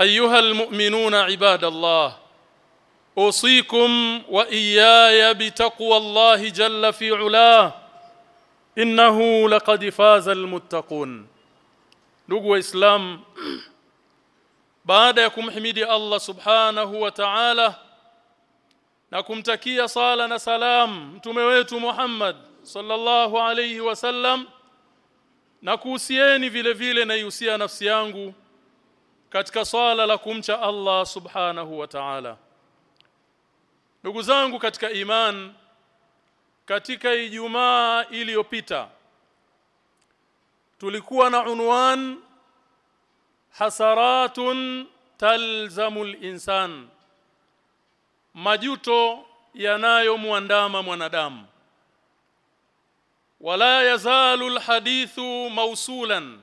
ايها المؤمنون عباد الله اوصيكم واياي بتقوى الله جل في علاه انه لقد فاز المتقون ndugu waislam baada ya kumhimidi Allah subhanahu wa ta'ala na kumtakia sala na salam mtume wetu Muhammad sallallahu alayhi wasallam na kuhusieni vile vile na ihusia nafsi yangu katika swala la kumcha Allah subhanahu wa ta'ala. Ndugu zangu katika iman katika ijumaa iliyopita tulikuwa na unwan hasaratun talzamul insan majuto yanayomwandama mwanadamu. Wala yazalu alhadithu mausulan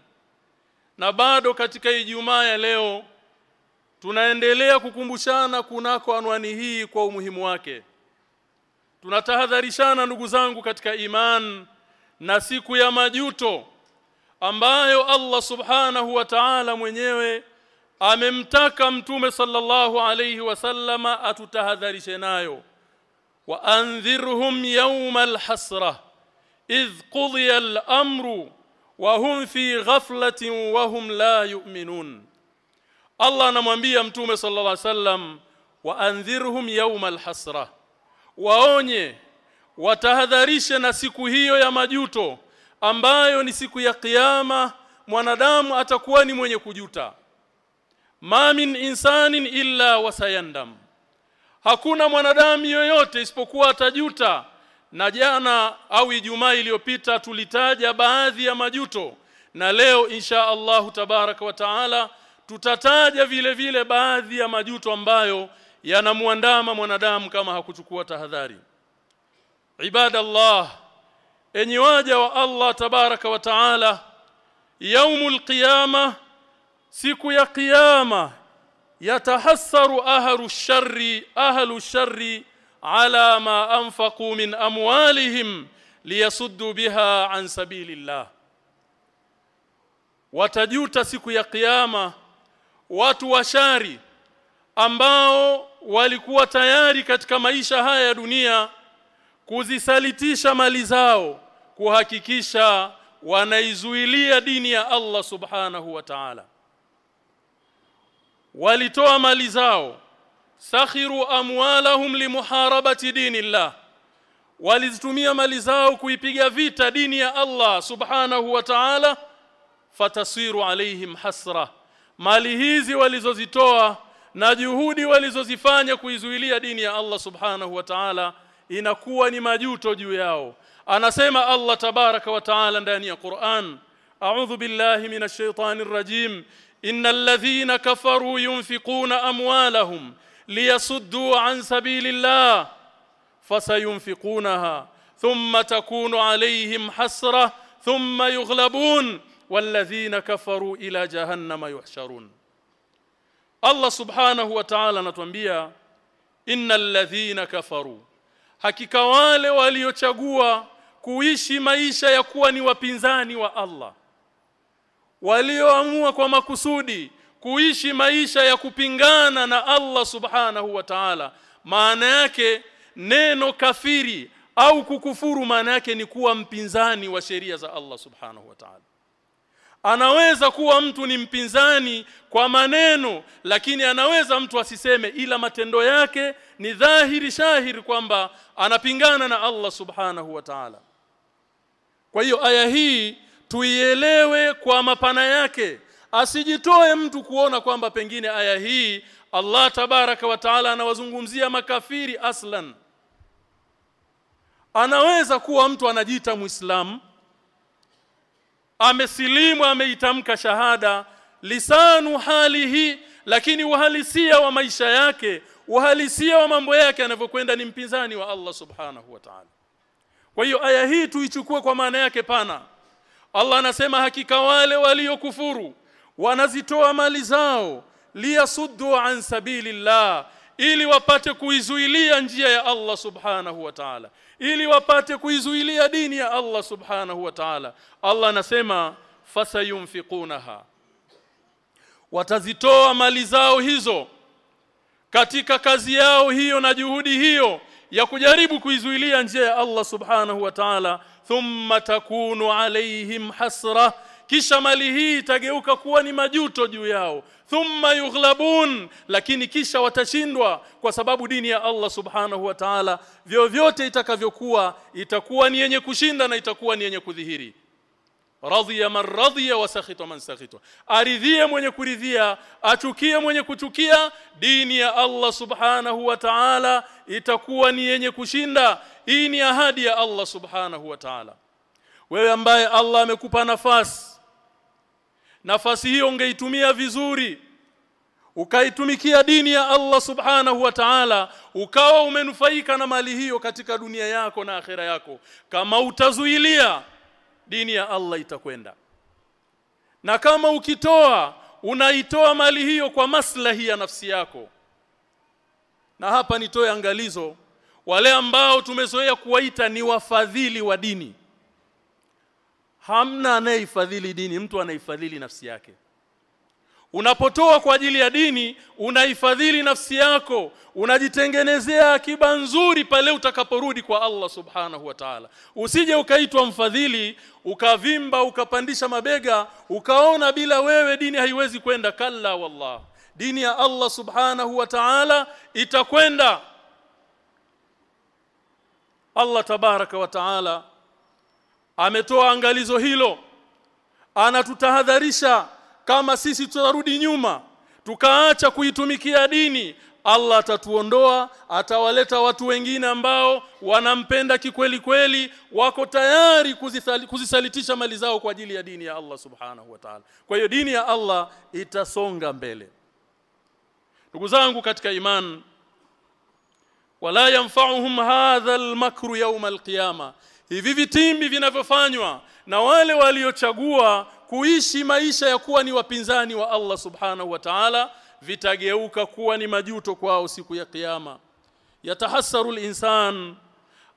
na bado katika ijumaa ya leo tunaendelea kukumbushana kunako anwani hii kwa umuhimu wake. Tunatahadharishana ndugu zangu katika iman na siku ya majuto ambayo Allah subhanahu wa ta'ala mwenyewe amemtaka mtume sallallahu alayhi wasallama atutahadharishe nayo. Wa anzirhum yawmal hasra idh qudiya al-amru wa hum fi ghaflatin wa hum la yu'minun. Allah anamwambia mtume sallallahu alayhi wasallam wa anzirhum alhasra. Hasra waonye watahadharishe na siku hiyo ya majuto ambayo ni siku ya kiyama mwanadamu atakuwa ni mwenye kujuta. Ma min insanin illa wasayandam. Hakuna mwanadamu yoyote isipokuwa atajuta na jana au ijumaa iliyopita tulitaja baadhi ya majuto na leo insha Allahu tabaraka wa taala tutataja vile vile baadhi ya majuto ambayo yanamuandama mwanadamu kama hakuchukua tahadhari. Ibadallah enyi waja wa Allah tabaraka wa taala yaumul qiyama siku ya qiyama yatahassaru ahlu sharri ahlu sharri ala ma anfaqu min amwalihim liyasuddu biha an sabilillah. Watajuta siku ya kiyama watu washari ambao walikuwa tayari katika maisha haya ya dunia kuzisalitisha mali zao kuhakikisha wanaizuilia dini ya Allah subhanahu wa ta'ala. Walitoa mali zao sakhiru amwalahum limuharabati dinillah. Walizitumia mali zao kuipiga vita dini ya Allah subhanahu wa ta'ala fatasiru alaihim hasra. Mali hizi walizozitoa na juhudi walizozifanya kuizuilia dini ya Allah subhanahu wa ta'ala inakuwa ni majuto juu yao. Anasema Allah tabaraka wa taala ndani ya Qur'an a'udhu billahi minash shaitanir rajim innal ladhina kafaru yunfiquna amwalahum liyasuddu an sabilillah fasayunfiqunaha thumma takunu alayhim hasra thumma yughlabun walladhina kafaru ila jahannama yuhsharun. Allah subhanahu wa ta'ala anatuambia innal ladhina kafaru hakika wale waliochagua kuishi maisha ya kuwa ni wapinzani wa Allah walioamua kwa makusudi kuishi maisha ya kupingana na Allah subhanahu wa ta'ala maana yake neno kafiri au kukufuru maana yake ni kuwa mpinzani wa sheria za Allah subhanahu wa ta'ala. Anaweza kuwa mtu ni mpinzani kwa maneno lakini anaweza mtu asiseme ila matendo yake ni dhahiri shahiri kwamba anapingana na Allah subhanahu wa ta'ala. Kwa hiyo aya hii tuielewe kwa mapana yake asijitoe mtu kuona kwamba pengine aya hii Allah tabaraka wa taala anawazungumzia makafiri aslan. Anaweza kuwa mtu anajiita muislamu amesilimu ameitamka shahada lisanu halihi lakini uhalisia wa maisha yake uhalisia wa mambo yake anavyokwenda ni mpinzani wa Allah subhanahu wa ta'ala. Kwa hiyo aya hii tuichukue kwa maana yake pana. Allah anasema hakika wale waliokufuru wanazitoa mali zao liyasuddu an sabilillah ili wapate kuizuilia njia ya Allah subhanahu wa ta'ala ili wapate kuizuilia dini ya Allah subhanahu wa ta'ala. Allah anasema fasayunfiqunaha. Watazitoa mali zao hizo katika kazi yao hiyo na juhudi hiyo ya kujaribu kuizuilia njia ya Allah subhanahu wa ta'ala thumma takunu alaihim hasra kisha mali hii itageuka kuwa ni majuto juu yao. Thumma yughlabun lakini kisha watashindwa kwa sababu dini ya Allah subhanahu wa ta'ala vyovyote itakavyokuwa itakuwa ni yenye kushinda na itakuwa ni yenye kudhihiri. Radhiya man radhiya wa sakhita man sakhita. Aridhie mwenye kuridhia achukie mwenye kuchukia dini ya Allah subhanahu wa ta'ala itakuwa ni yenye kushinda. Hii ni ahadi ya Allah subhanahu wa ta'ala. Wewe ambaye Allah amekupa nafasi nafasi hiyo ungeitumia vizuri ukaitumikia dini ya Allah subhanahu wa ta'ala ukawa umenufaika na mali hiyo katika dunia yako na akhera yako. Kama utazuilia dini ya Allah itakwenda. Na kama ukitoa unaitoa mali hiyo kwa maslahi ya nafsi yako. Na hapa nitoe angalizo wale ambao tumezoea kuwaita ni wafadhili wa dini hamna anayefadhili dini mtu anaifadhili nafsi yake. Unapotoa kwa ajili ya dini unaifadhili nafsi yako. Unajitengenezea akiba nzuri pale utakaporudi kwa Allah subhanahu wa ta'ala. Usije ukaitwa mfadhili ukavimba ukapandisha mabega ukaona bila wewe dini haiwezi kwenda. Kalla wallah. Dini ya Allah subhanahu wa ta'ala itakwenda. Allah tabaraka wa ta'ala ametoa angalizo hilo. Anatutahadharisha kama sisi tutarudi nyuma tukaacha kuitumikia dini. Allah atatuondoa atawaleta watu wengine ambao wanampenda kikweli kweli wako tayari kuzithali, kuzisalitisha mali zao kwa ajili ya dini ya Allah subhanahu wa ta'ala. Kwa hiyo dini ya Allah itasonga mbele. Ndugu zangu katika iman wala yanfa'uhum hadha al-makru yawm al-qiyama hivi vitimbi vinavyofanywa na wale waliochagua kuishi maisha ya kuwa ni wapinzani wa Allah subhanahu wa ta'ala vitageuka kuwa ni majuto kwao siku ya kiyama. Yatahassaru al-insan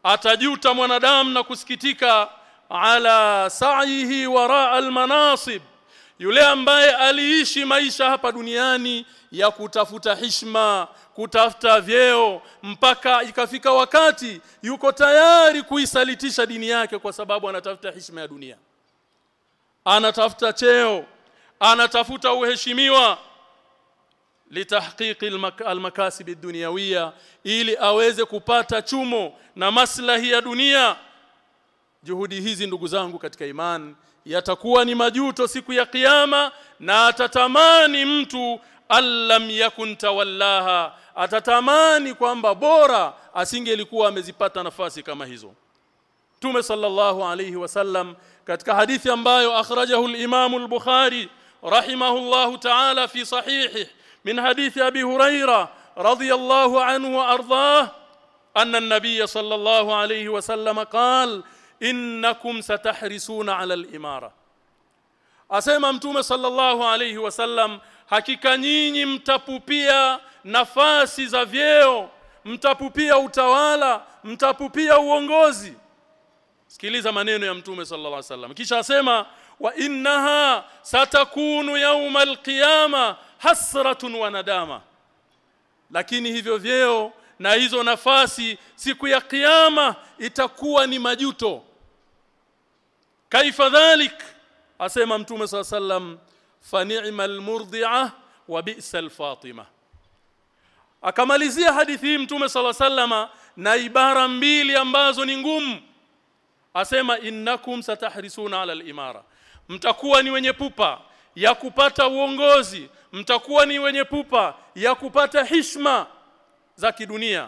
atajuta mwanadamu na kusikitika ala sa'ihi wara al-manasib yule ambaye aliishi maisha hapa duniani ya kutafuta hishma kutafuta vyeo mpaka ikafika wakati yuko tayari kuisalitisha dini yake kwa sababu anatafuta heshima ya dunia. Anatafuta cheo anatafuta uheshimiwa. Litahqiqi almakasib ad-dunyawiyya ili aweze kupata chumo na maslahi ya dunia. Juhudi hizi ndugu zangu katika imani yatakuwa ni majuto siku ya kiyama na atatamani mtu allam yakun tawallaha atatamani kwamba bora asingelikuwa amezipata nafasi kama hizo Tume sallallahu alayhi wasallam katika hadithi ambayo akhrajahu al-Imam al-Bukhari rahimahullahu ta'ala fi sahihi min hadithi Abi Huraira radiyallahu anhu wa ardhah anna an-nabiy sallallahu alayhi wasallam qala innakum satahrisuna ala al-imara asema mtume sallallahu alayhi wasallam hakika nyinyi mtapupia nafasi za vyeo mtapupia utawala mtapupia uongozi. Sikiliza maneno ya mtume sallallahu alaihi wasallam kisha asema wa innaha satakunu yauma alqiyama hasratun wa nadama. Lakini hivyo vyeo na hizo nafasi siku ya kiyama itakuwa ni majuto. Kaifa dhalik asema mtume sallallahu sallam fa ni'mal murdi'a wa bi'sal fatima akamalizia hadithi hii mtume sallallahu sallama na ibara mbili ambazo ni ngumu. Asema innakum satahrisuna ala al-imara. Mtakuwa ni wenye pupa ya kupata uongozi mtakuwa ni wenye pupa ya kupata hishma za kidunia.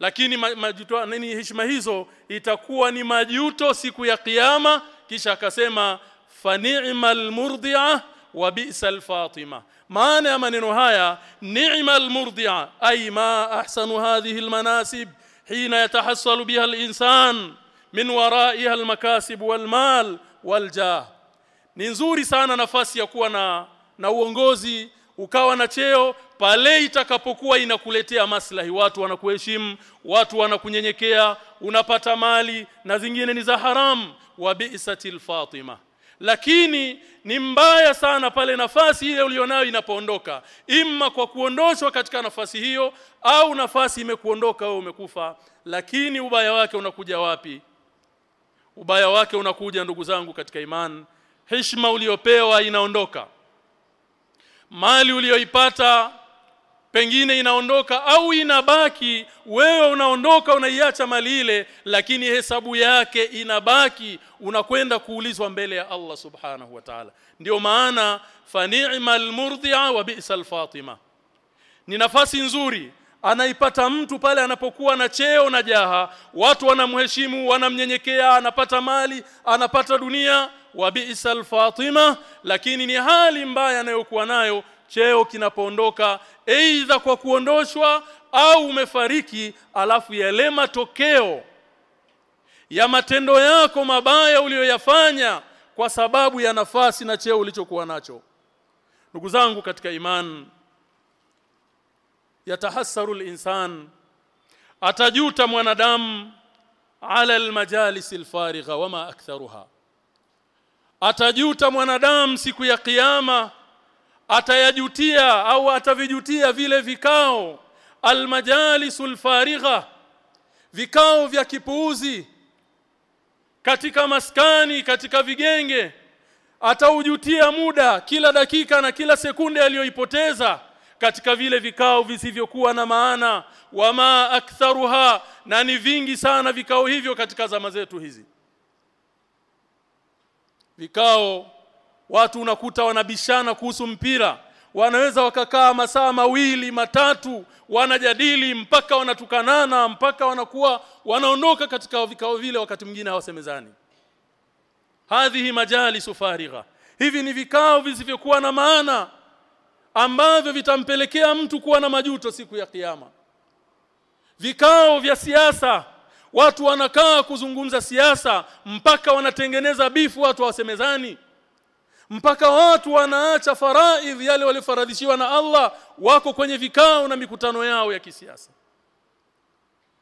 Lakini majuto nini heshima hizo itakuwa ni majuto siku ya kiyama. Kisha akasema fani'mal murdi'a wa bi'sal fatima. Maana ya maneno haya ni'mal murdi'a ay ma ahsanu hadhihi almanasib hina yatahassalu biha alinsan min wara'iha almakasib walmal waljah. Ni nzuri sana nafasi ya kuwa na na uongozi ukawa na cheo pale itakapokuwa inakuletea maslahi. Watu wanakuheshimu watu wanakunyenyekea unapata mali na zingine ni za haram. Wa bi'satil fatima lakini ni mbaya sana pale nafasi ile ulionayo inapoondoka. Imma kwa kuondoshwa katika nafasi hiyo au nafasi imekuondoka wewe umekufa. Lakini ubaya wake unakuja wapi? Ubaya wake unakuja ndugu zangu katika imani. Heshima uliopewa inaondoka. Mali uliyoipata pengine inaondoka au inabaki wewe unaondoka unaiacha mali ile lakini hesabu yake inabaki unakwenda kuulizwa mbele ya Allah subhanahu wa ta'ala. Ndio maana fani'mal murdi'a wa bi'sal fatima. Ni nafasi nzuri anaipata mtu pale anapokuwa na cheo na jaha watu wanamheshimu wanamnyenyekea anapata mali anapata dunia wa bi'sal fatima lakini ni hali mbaya anayokuwa nayo cheo kinapoondoka aidha kwa kuondoshwa au umefariki alafu yale matokeo ya matendo yako mabaya uliyoyafanya kwa sababu ya nafasi na cheo ulichokuwa nacho. Ndugu zangu katika imani yatahassaru al-insan atajuta mwanadamu ala almajalis alfarigha wama aktharuha. Atajuta mwanadamu siku ya kiyama atayajutia au atavijutia vile vikao. Almajalisul farigha vikao vya kipuuzi. Katika maskani katika vigenge ataujutia muda kila dakika na kila sekunde aliyoipoteza katika vile vikao visivyokuwa na maana. Wama aktharuha na ni vingi sana vikao hivyo katika zama zetu hizi. Vikao watu unakuta wanabishana kuhusu mpira. Wanaweza wakakaa masaa mawili matatu wanajadili mpaka wanatukanana mpaka wanakuwa wanaondoka katika vikao vile wakati mwingine hawasemezani. Hadhihi majalisu farigha. Hivi ni vikao visivyokuwa na maana ambavyo vitampelekea mtu kuwa na majuto siku ya kiyama. Vikao vya siasa. Watu wanakaa kuzungumza siasa mpaka wanatengeneza bifu watu hawasemezani mpaka watu wanaacha faraidh yale waliofaradhishiwa na Allah wako kwenye vikao na mikutano yao ya kisiasa.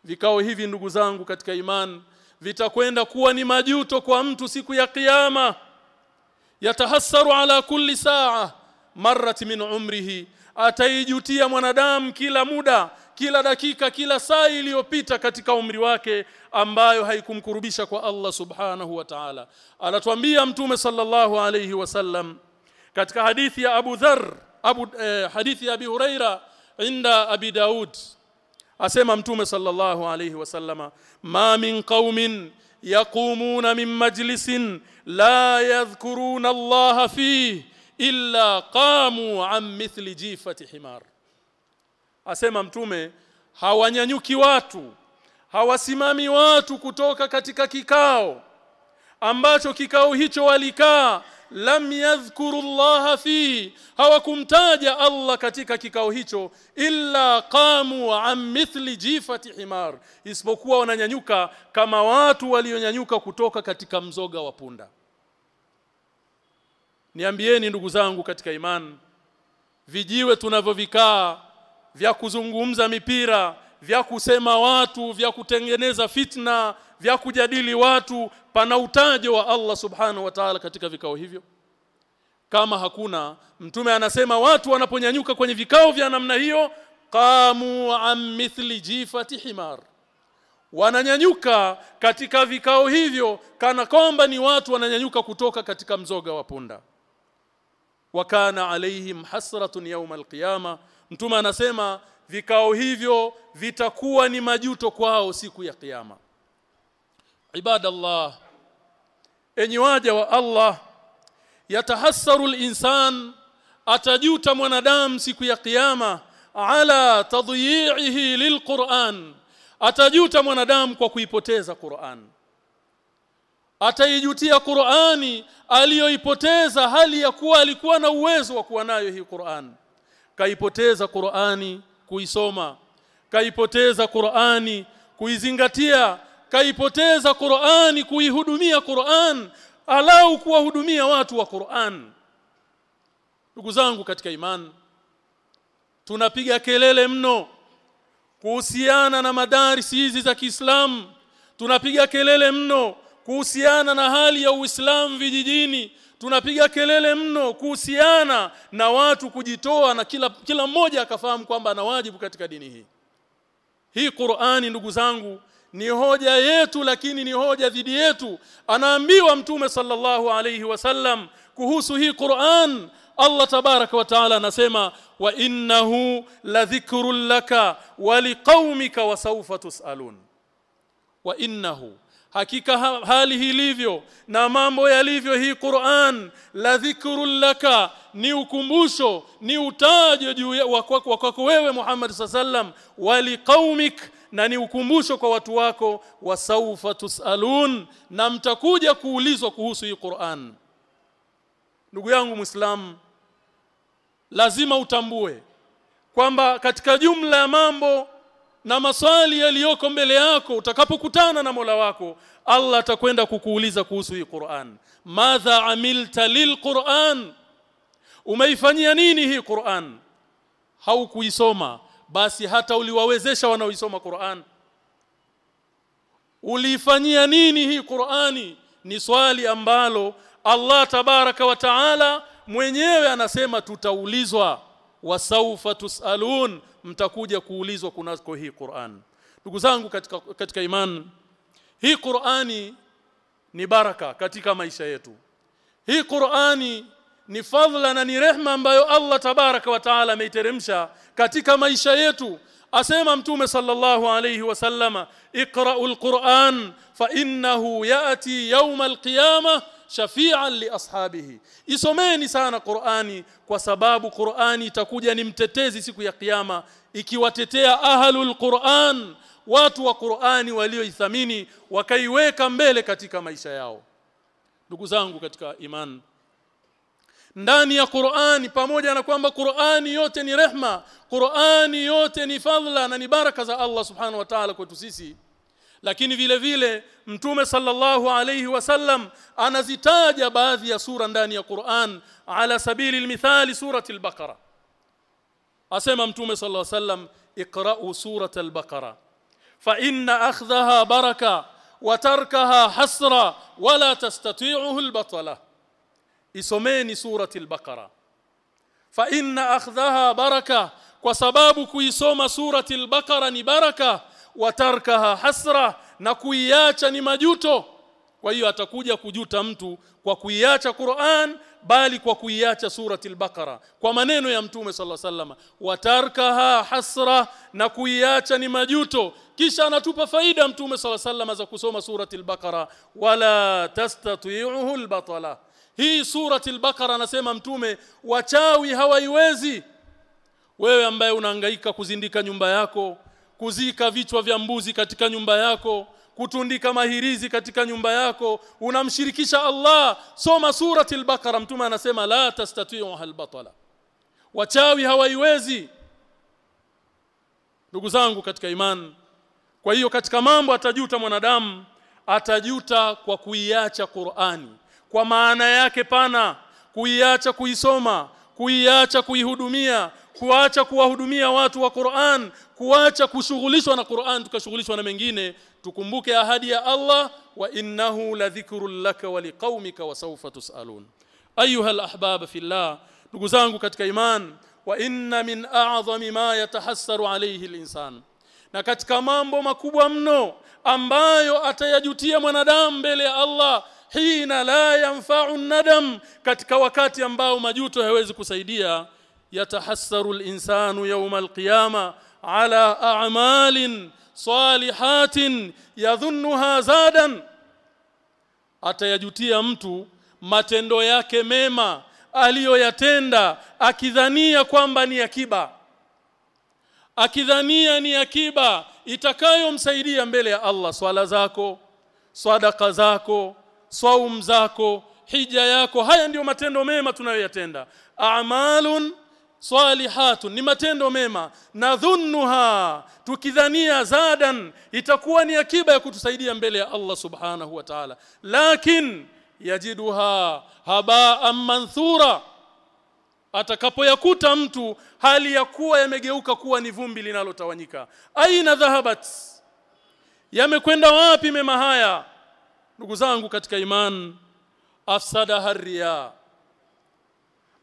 Vikao hivi ndugu zangu katika imani vitakwenda kuwa ni majuto kwa mtu siku ya kiyama. Yatahassaru ala kulli saa marrat min umrihi ataijutia mwanadamu kila muda kila dakika kila saa iliyopita katika umri wake ambayo haikumkurubisha kwa Allah subhanahu wa ta'ala. Anatuambia mtume sallallahu alayhi wasallam katika hadithi ya Abu Dharr Abu eh, hadithi ya Abi Huraira inda Abi Daud. Asema mtume sallallahu alayhi wasallama ma min qaumin yaqumuna min majlisin la yadhkuruna Allah fihi illa qamu an mithli jifati himar asema mtume hawanyanyuki watu hawasimami watu kutoka katika kikao ambacho kikao hicho walikaa lam yadhkuru llaha fi hawakumtaja Allah katika kikao hicho illa qamu an mithli jifati himar isipokuwa wananyanyuka kama watu walionyanyuka kutoka katika mzoga wa punda. Niambieni ndugu zangu katika imani vijiwe tunavyovikaa vya kuzungumza mipira vya kusema watu vya kutengeneza fitna vya kujadili watu pana utajo wa Allah subhanahu wa ta'ala katika vikao hivyo. Kama hakuna mtume anasema watu wanaponyanyuka kwenye vikao vya namna hiyo qamu am mithli jifati himar. Wananyanyuka katika vikao hivyo kana kwamba ni watu wananyanyuka kutoka katika mzoga wa punda. Wakana alaihim hasratun yawm alqiyama mtume anasema vikao hivyo vitakuwa ni majuto kwao siku ya kiyama. Ibadallah enyi waja wa Allah yatahassaru al-insan atajuta mwanadamu siku ya kiyama ala tadyi'ihi lilquran atajuta mwanadamu kwa kuipoteza Qur'an. Ataijutia Qur'ani aliyoipoteza hali ya kuwa alikuwa na uwezo wa kuwa nayo hii Qur'an kaipoteza Qur'ani kuisoma kaipoteza Qur'ani kuizingatia kaipoteza Qur'ani kuihudumia Qur'an alau kuwahudumia watu wa Qur'an. Ndugu zangu katika imani tunapiga kelele mno kuhusiana na madarisi hizi za Kiislamu. Tunapiga kelele mno kuhusiana na hali ya Uislamu vijijini tunapiga kelele mno kuhusiana na watu kujitoa na kila kila mmoja akafahamu kwamba ana wajibu katika dini hii. Hii Qur'ani ndugu zangu ni hoja yetu lakini ni hoja dhidi yetu. Anaambiwa mtume sallallahu alayhi wasallam kuhusu hii Qur'an Allah tabaraka wa taala anasema wa innahu ladhikrun laka wa liqaumika wa sawfa tusalun. Wa innahu hakika ha hali hilivyo na mambo yalivyo hii Qur'an la dhikrun laka ni ukumbusho ni utajo juu wa kwako wewe Muhammad sallam wali qaumik na ni ukumbusho kwa watu wako wasaufa tusalun na mtakuja kuulizwa kuhusu hii Qur'an. Ndugu yangu muislamu lazima utambue kwamba katika jumla ya mambo na maswali yaliyoko mbele yako utakapokutana na Mola wako Allah atakwenda kukuuliza kuhusu hii Qur'an. Madha amilta lilquran umeifanyia nini hii Qur'an? Haukuisoma. Basi hata uliwawezesha wanaoisoma Qur'an. Uliifanyia nini hii Qur'ani ni swali ambalo Allah tabaraka wa taala mwenyewe anasema tutaulizwa wasaufa tusalun mtakuja kuulizwa kunako hii Qur'an. Ndugu zangu katika katika imani hii Qur'ani ni baraka katika maisha yetu. Hii Qur'ani ni fadhila na ni rehma ambayo Allah tabaraka wa taala ameiteremsha katika maisha yetu. Asema mtume sallallahu alayhi wasallama iqra'ul Qur'an fa innahu ya'ti yawm al-qiyamah shafi'an li ashabihi. Isomeni sana Qur'ani kwa sababu Qur'ani itakuja ni mtetezi siku ya kiyama ikiwatetea ahlul Qur'an watu wa Qur'ani walioithamini wakaiweka mbele katika maisha yao. Ndugu zangu katika imani ndani ya Qur'ani pamoja na kwamba Qur'ani yote ni rehma Qur'ani yote ni fadhila na ni baraka za Allah subhanahu wa ta'ala kwetu sisi lakini vile vile mtume sallallahu alayhi wasallam anazitaja baadhi ya sura ndani ya Qur'an ala sabili almithali surati al-Baqara asema mtume sallallahu alayhi wasallam iqra'u surata al-Baqara fa inna akhdhaha baraka wa tarkaha hasra wala tastati'uhu al-batala isomeni surati al-Baqara fa inna akhdhaha baraka kwa sababu kuisoma surati al-Baqara ni baraka watarkaha hasra na kuiacha ni majuto. Kwa hiyo atakuja kujuta mtu kwa kuiacha Qur'an bali kwa kuiacha surati al-Baqara. Kwa maneno ya mtume alaihi wasallam watarkaha hasra na kuiacha ni majuto. Kisha anatupa faida mtume alaihi wasallam za kusoma surati al-Baqara. Wala tastati'uhu al-batala. Hii surati al-Baqara anasema mtume wachawi hawaiwezi. Wewe ambaye unahangaika kuzindika nyumba yako kuzika vichwa vya mbuzi katika nyumba yako kutundika mahirizi katika nyumba yako. Unamshirikisha Allah. Soma surati al-Baqara mtume anasema la tastati'u al-batala wachawi hawaiwezi. Ndugu zangu katika imani kwa hiyo katika mambo atajuta mwanadamu atajuta kwa kuiacha Qur'ani. Kwa maana yake pana kuiacha kuisoma kuiacha kuihudumia kuacha kuwahudumia watu wa Qur'an kuacha kushughulishwa na Qur'an tukashughulishwa na mengine tukumbuke ahadi ya Allah wa innahu ladhikrun laka wa liqaumika wa sawfa tusalun. Ayuha alahbab fillah ndugu zangu katika iman wa inna min a'zami ma yatahassaru alayhi alinsan. Na katika mambo makubwa mno ambayo atayajutia mwanadamu mbele ya Allah hina la yanfa'u nadam katika wakati ambao majuto hayawezi kusaidia yatahassaru الإنسان يوم القيامة على اعمال صالحات yadhunnuha zadan. Atayajutia mtu matendo yake mema aliyoyatenda akidhania kwamba ni akiba. Akidhania ni akiba itakayomsaidia mbele ya Allah. Swala zako sadaka zako saum zako hija yako haya ndiyo matendo mema tunayoyatenda. A'malun salihatun ni matendo mema. Nadhunnuha tukidhania zadan itakuwa ni akiba ya kutusaidia mbele ya Allah subhanahu wa ta'ala. Lakin yajiduha haba'an manthura atakapoyakuta mtu hali ya kuwa yamegeuka kuwa ni vumbi linalotawanyika. Aina dhahabat yamekwenda wapi mema haya? Ndugu zangu katika iman afsadaha riya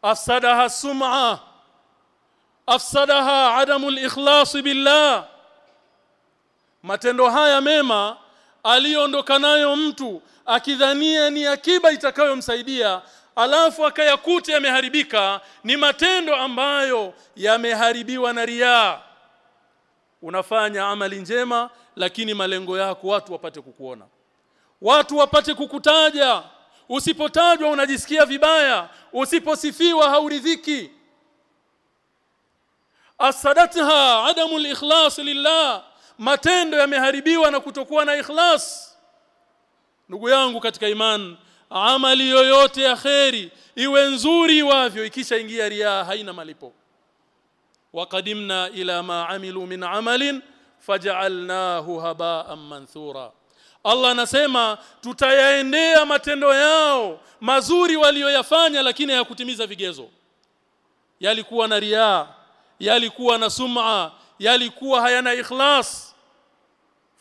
afsadaha sum'a afsadaha adamu al-ikhlas billah. Matendo haya mema aliondoka nayo mtu akidhania ni akiba itakayomsaidia alafu akayakuta yameharibika ni matendo ambayo yameharibiwa na riaa unafanya amali njema lakini malengo yako watu wapate kukuona. Watu wapate kukutaja. Usipotajwa unajisikia vibaya. Usiposifiwa hauridhiki asadatha adamu ikhlas lillah. Matendo yameharibiwa na kutokuwa na ikhlas. Ndugu yangu katika iman amali yoyote ya kheri iwe nzuri wavyo ikishaingia riaa haina malipo. Waqadimna ila ma amilu min amalin faj'alnahu haba'an manthura Allah anasema tutayaendea matendo yao mazuri waliyoyafanya lakini hayakutimiza vigezo. Yalikuwa na riaa yalikuwa na sum'a yalikuwa hayana ikhlas.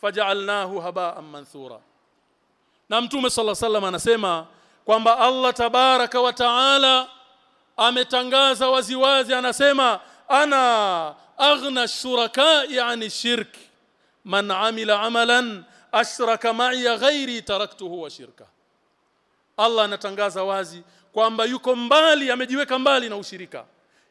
Faj'alnahu haba'an manthura na mtume sala sallam anasema kwamba Allah tabaraka wa taala ametangaza waziwazi anasema ana aghna shuraka'i yani shirk man amila amalan ashraka ma'i ghairi taraktuhu wa shirka. Allah anatangaza wazi kwamba yuko mbali amejiweka mbali na ushirika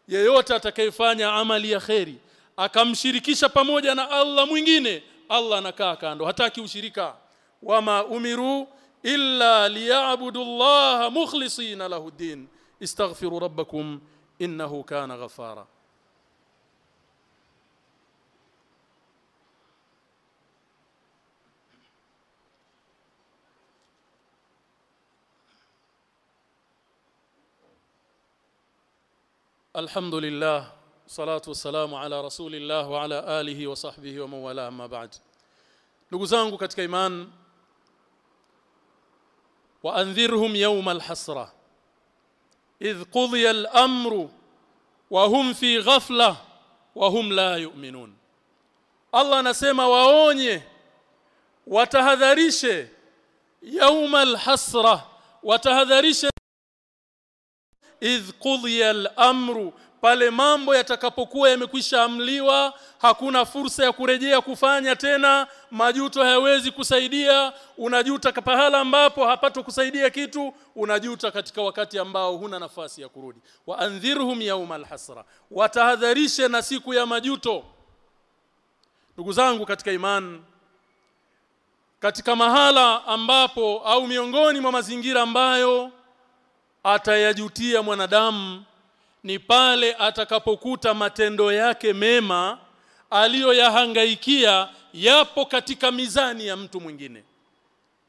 yeyote atakayefanya amali ya kheri akamshirikisha pamoja na Allah mwingine Allah anakaa kando hataki ushirika. Wama umiru illa liya'budu Allah mukhlisina lahu din istaghfiru rabbakum innahu kana ghafara الحمد لله صلاة والسلام على رسول الله وعلى آله وصحبه ومن والاه ما بعد لغزانكو كتك إيمان وأنذرهم يوم الحسرة. إذ قضي الأمر وهم في غفلة وهم لا يؤمنون. الله نسيما وأوني وتهذريشي يوم الحسرة وتهذريشي idh qudhiya al-amru pale mambo yatakapokuwa yamekwisha amliwa hakuna fursa ya kurejea kufanya tena majuto hayawezi kusaidia. Unajuta pahala ambapo hapato kusaidia kitu unajuta katika wakati ambao huna nafasi ya kurudi. Wa andhirhum yawmal hasra watahadharishe na siku ya majuto. Ndugu zangu katika imani katika mahala ambapo au miongoni mwa mazingira ambayo atayajutia mwanadamu ni pale atakapokuta matendo yake mema aliyoyahangaikia yapo katika mizani ya mtu mwingine.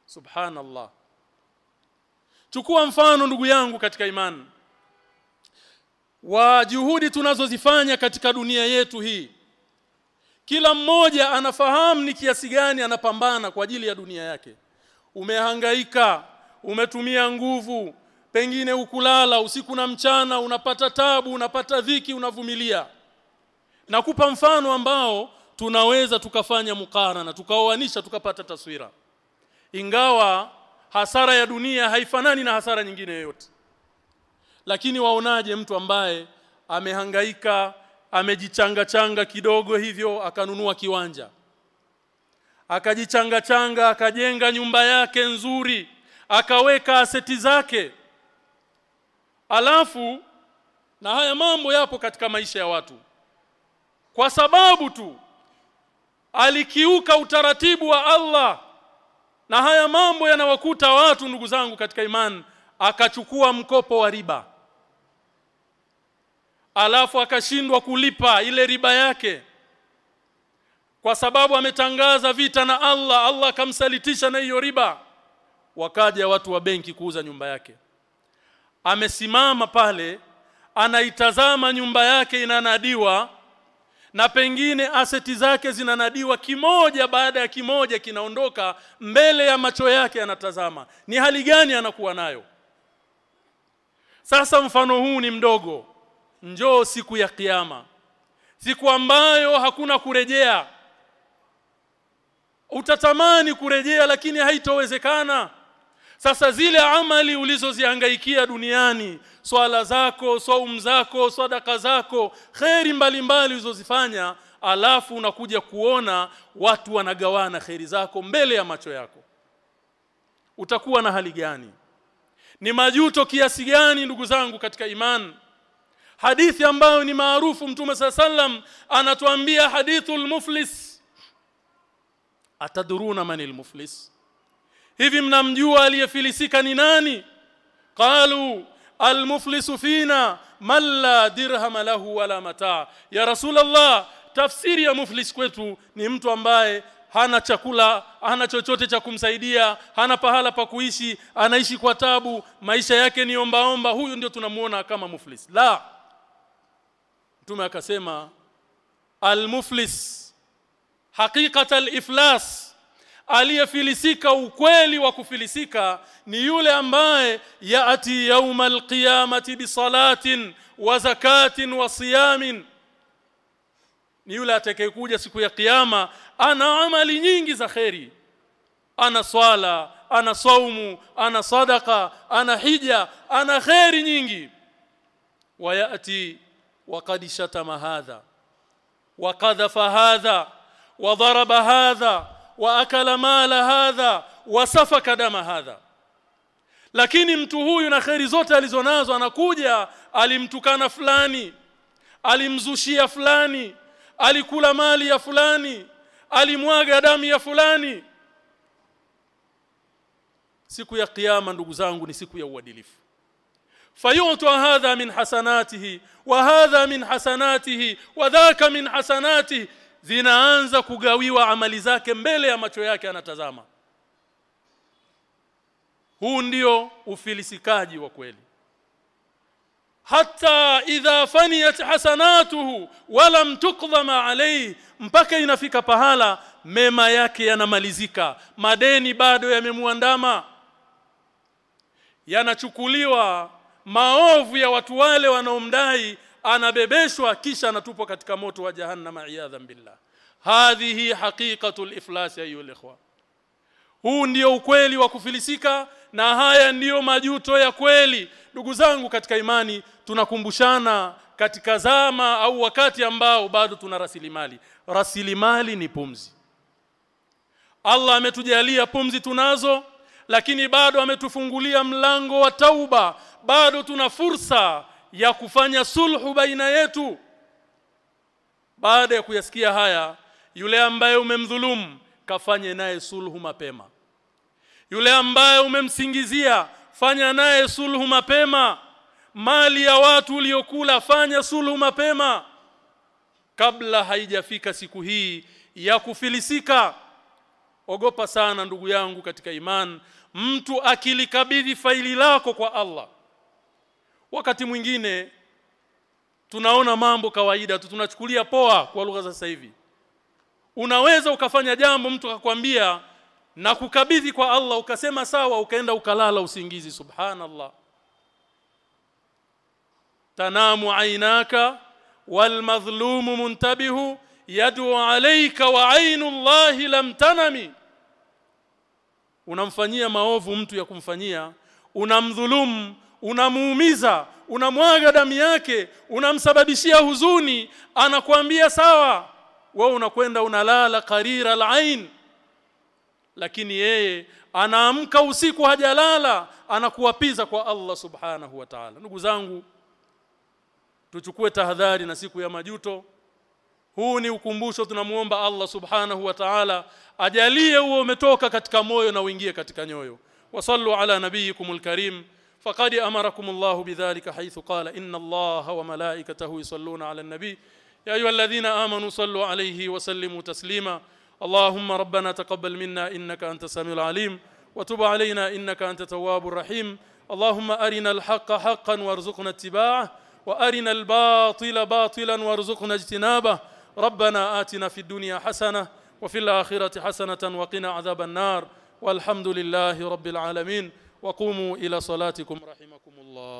Subhanallah. Chukua mfano ndugu yangu katika imani. Wa juhudi tunazozifanya katika dunia yetu hii kila mmoja anafahamu ni kiasi gani anapambana kwa ajili ya dunia yake. Umehangaika umetumia nguvu pengine ukulala usiku na mchana unapata tabu unapata dhiki unavumilia. Nakupa mfano ambao tunaweza tukafanya mukarana tukaoanisha tukapata taswira. Ingawa hasara ya dunia haifanani na hasara nyingine yoyote. Lakini waonaje mtu ambaye amehangaika amejichanga changa kidogo hivyo akanunua kiwanja. Akajichanga changa akajenga nyumba yake nzuri akaweka aseti zake alafu na haya mambo yapo katika maisha ya watu. Kwa sababu tu alikiuka utaratibu wa Allah na haya mambo yanawakuta watu ndugu zangu katika imani akachukua mkopo wa riba. Alafu akashindwa kulipa ile riba yake. Kwa sababu ametangaza vita na Allah Allah akamsalitisha na hiyo riba. Wakaja watu wa benki kuuza nyumba yake amesimama pale anaitazama nyumba yake inanadiwa na pengine aseti zake zinanadiwa kimoja baada ya kimoja kinaondoka mbele ya macho yake anatazama. Ni hali gani anakuwa nayo? Sasa mfano huu ni mdogo. Njoo siku ya kiyama siku ambayo hakuna kurejea. Utatamani kurejea lakini haitowezekana sasa zile amali ulizozihangaikia duniani swala zako saum zako sadaka zako kheri mbalimbali ulizozifanya alafu unakuja kuona watu wanagawana kheri zako mbele ya macho yako. Utakuwa na hali gani? Ni majuto kiasi gani ndugu zangu katika imani hadithi ambayo ni maarufu mtume sallam anatuambia hadithul muflis. Ataduruna manil muflis hivi mnamjua aliyefilisika ni nani? Qalu almuflisu fina man la dirham lahu wala mataa ya rasulullah tafsiri ya muflis kwetu ni mtu ambaye hana chakula hana chochote cha kumsaidia hana pahala pa kuishi anaishi kwa tabu maisha yake ni ombaomba. Huyu ndio tunamuona kama muflis. La. Mtume akasema almuflis haqiqat aliflas aliyefilisika ukweli wa kufilisika ni yule ambaye yaati yauma alqiyamati bisalatin wa zakatin wa siyamin ni yule atakayekuja siku ya kiyama ana amali nyingi za kheri ana swala ana saumu ana sadaka ana hija ana kheri nyingi wayati وقد شتم هذا وقذف هذا وضرب هذا wa akala mala hadha wa safaka dama hadha. Lakini mtu huyu na kheri zote alizonazo anakuja alimtukana fulani alimzushia fulani alikula mali ya fulani alimwaga damu ya fulani. Siku ya kiyama ndugu zangu ni siku ya uadilifu. Fayu'ta hadha min hasanatihi wa hadha min hasanatihi wa dhaka min hasanatihi zinaanza kugawiwa amali zake mbele ya macho yake anatazama. Huu ndio ufilisikaji wa kweli. Hata idha faniyat hasanatuhu walam tukdhama alayhi mpaka inafika pahala mema yake yanamalizika. Madeni bado yamemuandama yanachukuliwa maovu ya watu wale wanaomdai anabebeshwa kisha anatupwa katika moto wa jahannama iyadhan billah. Hadhihi haqiqatul iflas ayu ikhwa. Huu ndio ukweli wa kufilisika na haya ndiyo majuto ya kweli. Ndugu zangu katika imani tunakumbushana katika zama au wakati ambao bado tuna rasilimali. Rasilimali ni pumzi. Allah ametujalia pumzi tunazo lakini bado ametufungulia mlango wa tauba. Bado tuna fursa ya kufanya sulhu baina yetu. Baada ya kuyasikia haya yule ambaye umemdhulumu kafanye naye sulhu mapema. Yule ambaye umemsingizia fanya naye sulhu mapema. Mali ya watu uliyokula fanya sulhu mapema. Kabla haijafika siku hii ya kufilisika ogopa sana ndugu yangu katika iman. Mtu akilikabidhi faili lako kwa Allah wakati mwingine tunaona mambo kawaida tu tunachukulia poa kwa lugha za sasa hivi. Unaweza ukafanya jambo mtu akakwambia na kukabidhi kwa Allah ukasema sawa ukaenda ukalala usingizi subhanallah. Tanamu ainaka walmadhlumu muntabihu yad'u alayka wa ainu llahi lam tanami. Unamfanyia maovu mtu ya kumfanyia unamdhulumu unamuumiza unamwaga damu yake unamsababishia huzuni anakuambia sawa wewe unakwenda unalala karira alain. Lakini yeye anaamka usiku hajalala anakuwapiza kwa Allah subhanahu wa ta'ala. Ndugu zangu tuchukue tahadhari na siku ya majuto. Huu ni ukumbusho tunamuomba Allah subhanahu wa ta'ala ajalie huo umetoka katika moyo na uingie katika nyoyo. Wasallu ala nabiyikumul karim فقد أمركم الله بذلك حيث قال إن الله وملائكته يصلون على النبي. يا أيها الذين آمنوا صلوا عليه وسلموا تسليما. اللهم ربنا تقبل منا إنك أنت السميع العليم. وتب علينا إنك أنت التواب الرحيم. اللهم أرنا الحق حقا وارزقنا اتباعه. وأرنا الباطل باطلا وارزقنا اجتنابه. ربنا آتنا في الدنيا حسنة وفي الآخرة حسنة وقنا عذاب النار. والحمد لله رب العالمين. وقوموا إلى صلاتكم رحمكم الله.